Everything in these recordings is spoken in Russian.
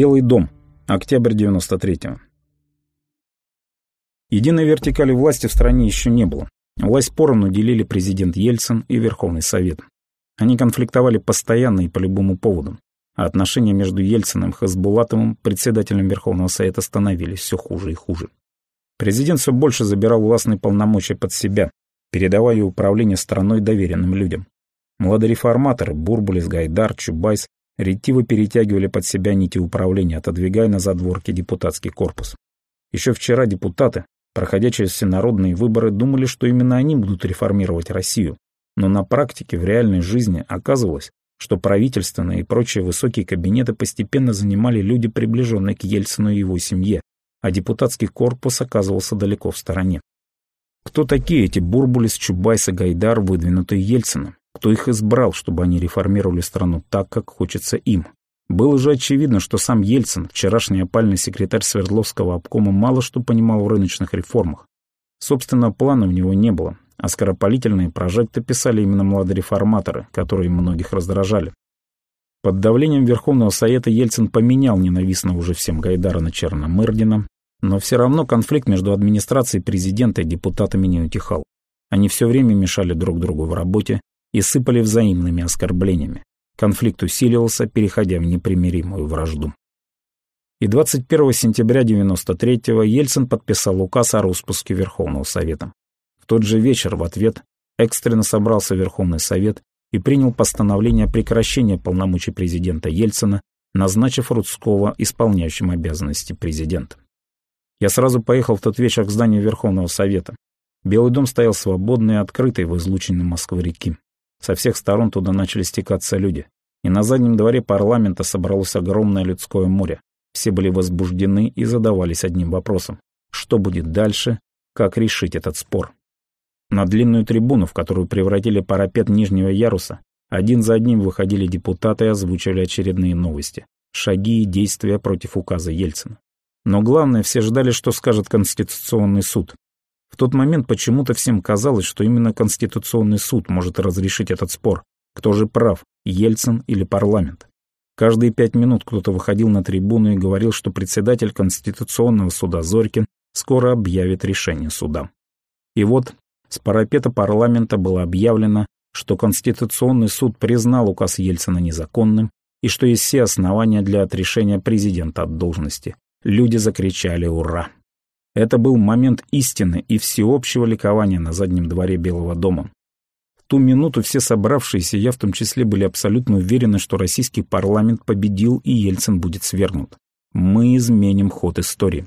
Белый дом. Октябрь 93-го. Единой вертикали власти в стране еще не было. Власть поровну делили президент Ельцин и Верховный Совет. Они конфликтовали постоянно и по любому поводу. А отношения между Ельциным и Хасбулатовым, председателем Верховного Совета, становились все хуже и хуже. Президент все больше забирал властные полномочия под себя, передавая управление страной доверенным людям. Младореформаторы Бурбулис, Гайдар, Чубайс ретиво перетягивали под себя нити управления, отодвигая на задворке депутатский корпус. Еще вчера депутаты, проходя через всенародные выборы, думали, что именно они будут реформировать Россию. Но на практике, в реальной жизни, оказывалось, что правительственные и прочие высокие кабинеты постепенно занимали люди, приближенные к Ельцину и его семье, а депутатский корпус оказывался далеко в стороне. Кто такие эти Бурбулис, Чубайс и Гайдар, выдвинутые Ельцином? Кто их избрал, чтобы они реформировали страну так, как хочется им? Было же очевидно, что сам Ельцин, вчерашний опальный секретарь Свердловского обкома, мало что понимал в рыночных реформах. Собственно, плана у него не было, а скоропалительные прожекты писали именно младореформаторы, которые многих раздражали. Под давлением Верховного Совета Ельцин поменял ненавистного уже всем Гайдара на Черномырдина, но все равно конфликт между администрацией президента и депутатами не утихал. Они все время мешали друг другу в работе и сыпали взаимными оскорблениями. Конфликт усиливался, переходя в непримиримую вражду. И 21 сентября 93-го Ельцин подписал указ о распуске Верховного Совета. В тот же вечер в ответ экстренно собрался Верховный Совет и принял постановление о прекращении полномочий президента Ельцина, назначив Рудского исполняющим обязанности президента. Я сразу поехал в тот вечер к зданию Верховного Совета. Белый дом стоял свободный и открытый в излученной Москвы-реки. Со всех сторон туда начали стекаться люди. И на заднем дворе парламента собралось огромное людское море. Все были возбуждены и задавались одним вопросом. Что будет дальше? Как решить этот спор? На длинную трибуну, в которую превратили парапет нижнего яруса, один за одним выходили депутаты и озвучивали очередные новости. Шаги и действия против указа Ельцина. Но главное, все ждали, что скажет Конституционный суд. В тот момент почему-то всем казалось, что именно Конституционный суд может разрешить этот спор. Кто же прав, Ельцин или парламент? Каждые пять минут кто-то выходил на трибуну и говорил, что председатель Конституционного суда Зорькин скоро объявит решение суда. И вот с парапета парламента было объявлено, что Конституционный суд признал указ Ельцина незаконным и что есть все основания для отрешения президента от должности. Люди закричали «Ура!». Это был момент истины и всеобщего ликования на заднем дворе Белого дома. В ту минуту все собравшиеся, я в том числе, были абсолютно уверены, что российский парламент победил и Ельцин будет свергнут. Мы изменим ход истории.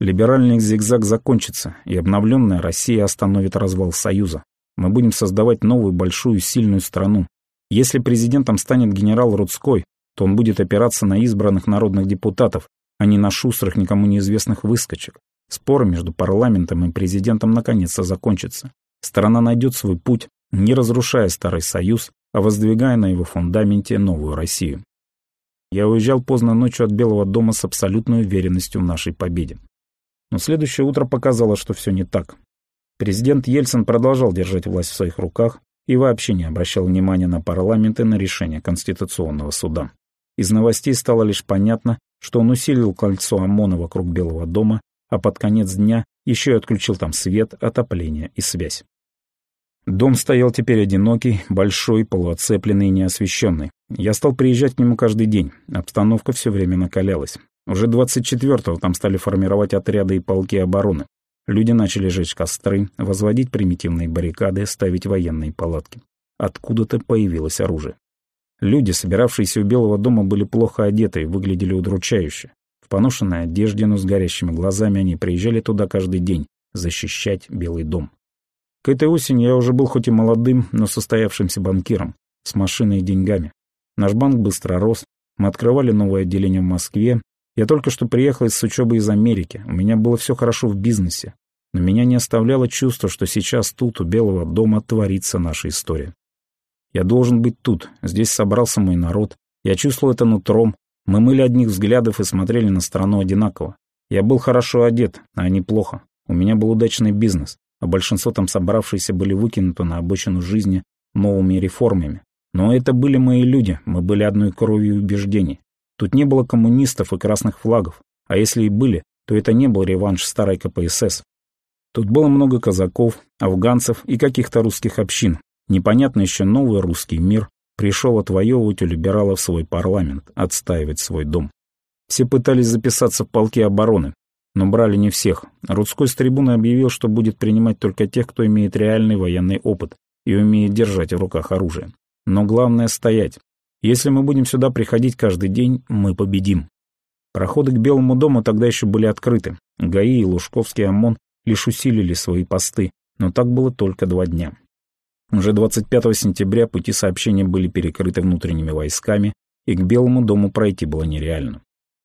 Либеральный зигзаг закончится, и обновленная Россия остановит развал Союза. Мы будем создавать новую большую сильную страну. Если президентом станет генерал Рудской, то он будет опираться на избранных народных депутатов, а не на шустрых, никому неизвестных выскочек. Спор между парламентом и президентом наконец-то закончится. Страна найдет свой путь, не разрушая Старый Союз, а воздвигая на его фундаменте новую Россию. Я уезжал поздно ночью от Белого дома с абсолютной уверенностью в нашей победе. Но следующее утро показало, что все не так. Президент Ельцин продолжал держать власть в своих руках и вообще не обращал внимания на парламент и на решение Конституционного суда. Из новостей стало лишь понятно, что он усилил кольцо ОМОНа вокруг Белого дома, а под конец дня еще и отключил там свет, отопление и связь. Дом стоял теперь одинокий, большой, полуоцепленный и неосвещенный. Я стал приезжать к нему каждый день, обстановка все время накалялась. Уже 24-го там стали формировать отряды и полки обороны. Люди начали жечь костры, возводить примитивные баррикады, ставить военные палатки. Откуда-то появилось оружие. Люди, собиравшиеся у Белого дома, были плохо одеты и выглядели удручающе. В поношенной одежде, но с горящими глазами они приезжали туда каждый день защищать Белый дом. К этой осени я уже был хоть и молодым, но состоявшимся банкиром, с машиной и деньгами. Наш банк быстро рос, мы открывали новое отделение в Москве. Я только что приехал из учебы из Америки, у меня было все хорошо в бизнесе. Но меня не оставляло чувство, что сейчас тут, у Белого дома, творится наша история. Я должен быть тут, здесь собрался мой народ. Я чувствовал это нутром. Мы мыли одних взглядов и смотрели на страну одинаково. Я был хорошо одет, а они плохо. У меня был удачный бизнес, а большинство там собравшиеся были выкинуты на обочину жизни новыми реформами. Но это были мои люди, мы были одной кровью убеждений. Тут не было коммунистов и красных флагов, а если и были, то это не был реванш старой КПСС. Тут было много казаков, афганцев и каких-то русских общин. Непонятно еще новый русский мир пришел отвоевывать у либералов свой парламент, отстаивать свой дом. Все пытались записаться в полки обороны, но брали не всех. Рудской с трибуны объявил, что будет принимать только тех, кто имеет реальный военный опыт и умеет держать в руках оружие. Но главное — стоять. Если мы будем сюда приходить каждый день, мы победим. Проходы к Белому дому тогда еще были открыты. ГАИ и Лужковский ОМОН лишь усилили свои посты, но так было только два дня. Уже 25 сентября пути сообщения были перекрыты внутренними войсками, и к Белому дому пройти было нереально.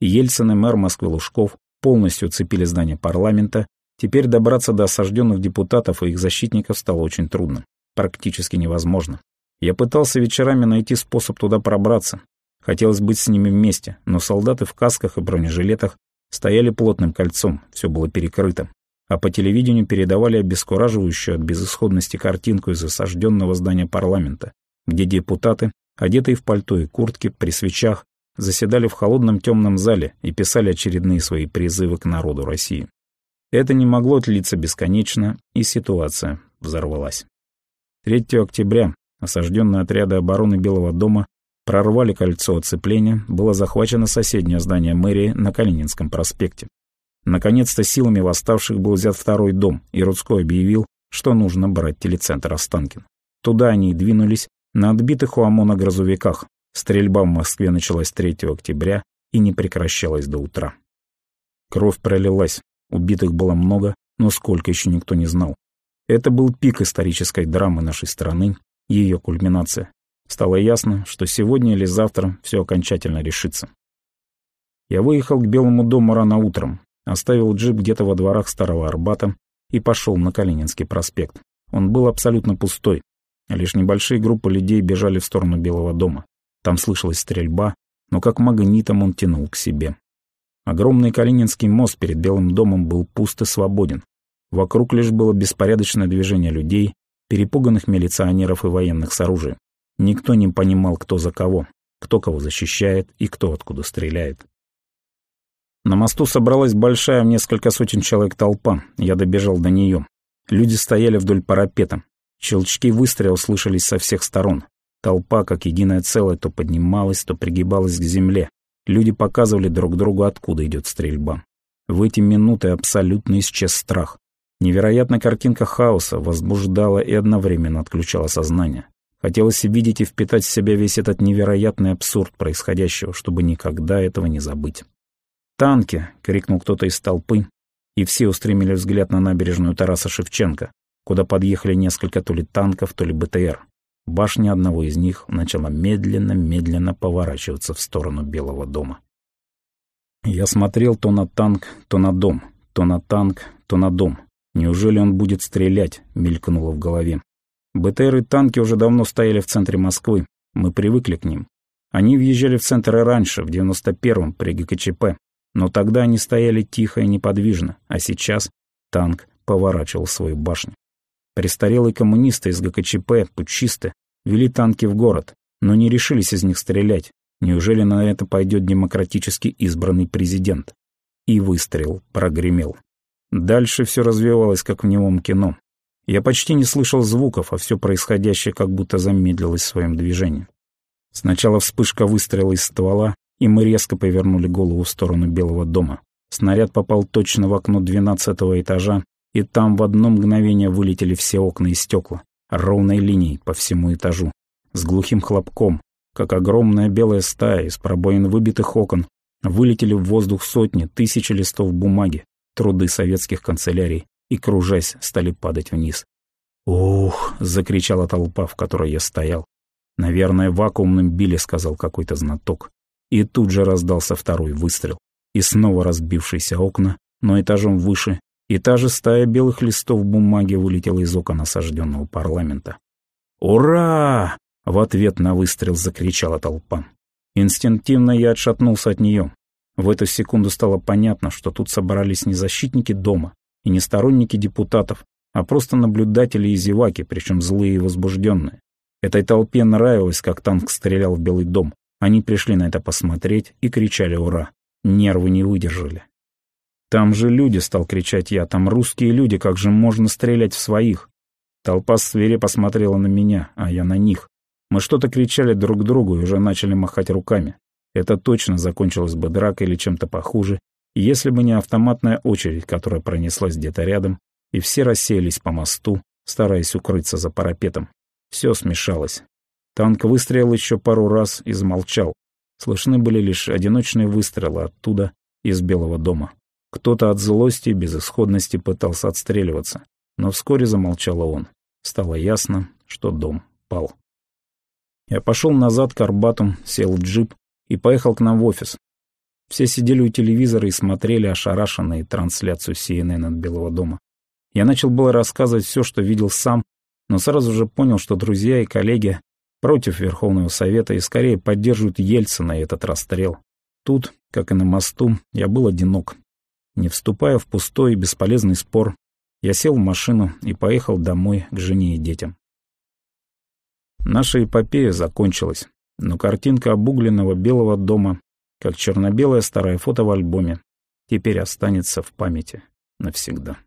Ельцин и мэр Москвы Лужков полностью уцепили здание парламента, теперь добраться до осажденных депутатов и их защитников стало очень трудно, практически невозможно. Я пытался вечерами найти способ туда пробраться. Хотелось быть с ними вместе, но солдаты в касках и бронежилетах стояли плотным кольцом, все было перекрыто. А по телевидению передавали обескураживающую от безысходности картинку из осажденного здания парламента, где депутаты, одетые в пальто и куртки, при свечах, заседали в холодном темном зале и писали очередные свои призывы к народу России. Это не могло длиться бесконечно, и ситуация взорвалась. 3 октября осажденные отряды обороны Белого дома прорвали кольцо оцепления, было захвачено соседнее здание мэрии на Калининском проспекте. Наконец-то силами восставших был взят второй дом, и Рудской объявил, что нужно брать телецентр Останкин. Туда они и двинулись на отбитых у ОМОНа грузовиках, Стрельба в Москве началась 3 октября и не прекращалась до утра. Кровь пролилась, убитых было много, но сколько еще никто не знал. Это был пик исторической драмы нашей страны, ее кульминация. Стало ясно, что сегодня или завтра все окончательно решится. Я выехал к Белому дому рано утром, оставил джип где-то во дворах Старого Арбата и пошел на Калининский проспект. Он был абсолютно пустой. Лишь небольшие группы людей бежали в сторону Белого дома. Там слышалась стрельба, но как магнитом он тянул к себе. Огромный Калининский мост перед Белым домом был пуст и свободен. Вокруг лишь было беспорядочное движение людей, перепуганных милиционеров и военных с оружием. Никто не понимал, кто за кого, кто кого защищает и кто откуда стреляет. На мосту собралась большая в несколько сотен человек толпа. Я добежал до нее. Люди стояли вдоль парапета. Щелчки выстрелов слышались со всех сторон. Толпа, как единое целое, то поднималась, то пригибалась к земле. Люди показывали друг другу, откуда идет стрельба. В эти минуты абсолютно исчез страх. Невероятная картинка хаоса возбуждала и одновременно отключала сознание. Хотелось видеть и впитать в себя весь этот невероятный абсурд происходящего, чтобы никогда этого не забыть. «Танки!» — крикнул кто-то из толпы, и все устремили взгляд на набережную Тараса Шевченко, куда подъехали несколько то ли танков, то ли БТР. Башня одного из них начала медленно-медленно поворачиваться в сторону Белого дома. Я смотрел то на танк, то на дом, то на танк, то на дом. Неужели он будет стрелять, мелькнуло в голове. БТР и танки уже давно стояли в центре Москвы, мы привыкли к ним. Они въезжали в центр и раньше, в 91-м, при ГКЧП, но тогда они стояли тихо и неподвижно, а сейчас танк поворачивал свою башню. Престарелые коммунисты из ГКЧП, путчисты, вели танки в город, но не решились из них стрелять. Неужели на это пойдет демократически избранный президент? И выстрел прогремел. Дальше все развивалось, как в немом кино. Я почти не слышал звуков, а все происходящее как будто замедлилось в своем движении. Сначала вспышка выстрела из ствола, и мы резко повернули голову в сторону Белого дома. Снаряд попал точно в окно двенадцатого этажа, и там в одно мгновение вылетели все окна и стекла, ровной линией по всему этажу, с глухим хлопком, как огромная белая стая из пробоин выбитых окон, вылетели в воздух сотни, тысячи листов бумаги, труды советских канцелярий, и, кружась, стали падать вниз. «Ух!» — закричала толпа, в которой я стоял. «Наверное, вакуумным били», — сказал какой-то знаток. И тут же раздался второй выстрел. И снова разбившиеся окна, но этажом выше и та же стая белых листов бумаги вылетела из окон осажденного парламента. «Ура!» — в ответ на выстрел закричала толпа. Инстинктивно я отшатнулся от нее. В эту секунду стало понятно, что тут собрались не защитники дома и не сторонники депутатов, а просто наблюдатели и зеваки, причем злые и возбужденные. Этой толпе нравилось, как танк стрелял в Белый дом, Они пришли на это посмотреть и кричали «Ура!». Нервы не выдержали. «Там же люди!» — стал кричать я. «Там русские люди! Как же можно стрелять в своих?» Толпа свирепо посмотрела на меня, а я на них. Мы что-то кричали друг другу и уже начали махать руками. Это точно закончилось бы дракой или чем-то похуже, если бы не автоматная очередь, которая пронеслась где-то рядом, и все расселись по мосту, стараясь укрыться за парапетом. Все смешалось. Танк выстрелил еще пару раз и замолчал. Слышны были лишь одиночные выстрелы оттуда, из Белого дома. Кто-то от злости и безысходности пытался отстреливаться, но вскоре замолчал он. Стало ясно, что дом пал. Я пошел назад к Арбату, сел в джип и поехал к нам в офис. Все сидели у телевизора и смотрели ошарашенные трансляцию CNN от Белого дома. Я начал было рассказывать все, что видел сам, но сразу же понял, что друзья и коллеги против Верховного Совета и скорее поддерживают Ельцина этот расстрел. Тут, как и на мосту, я был одинок. Не вступая в пустой и бесполезный спор, я сел в машину и поехал домой к жене и детям. Наша эпопея закончилась, но картинка обугленного белого дома, как черно-белое старое фото в альбоме, теперь останется в памяти навсегда.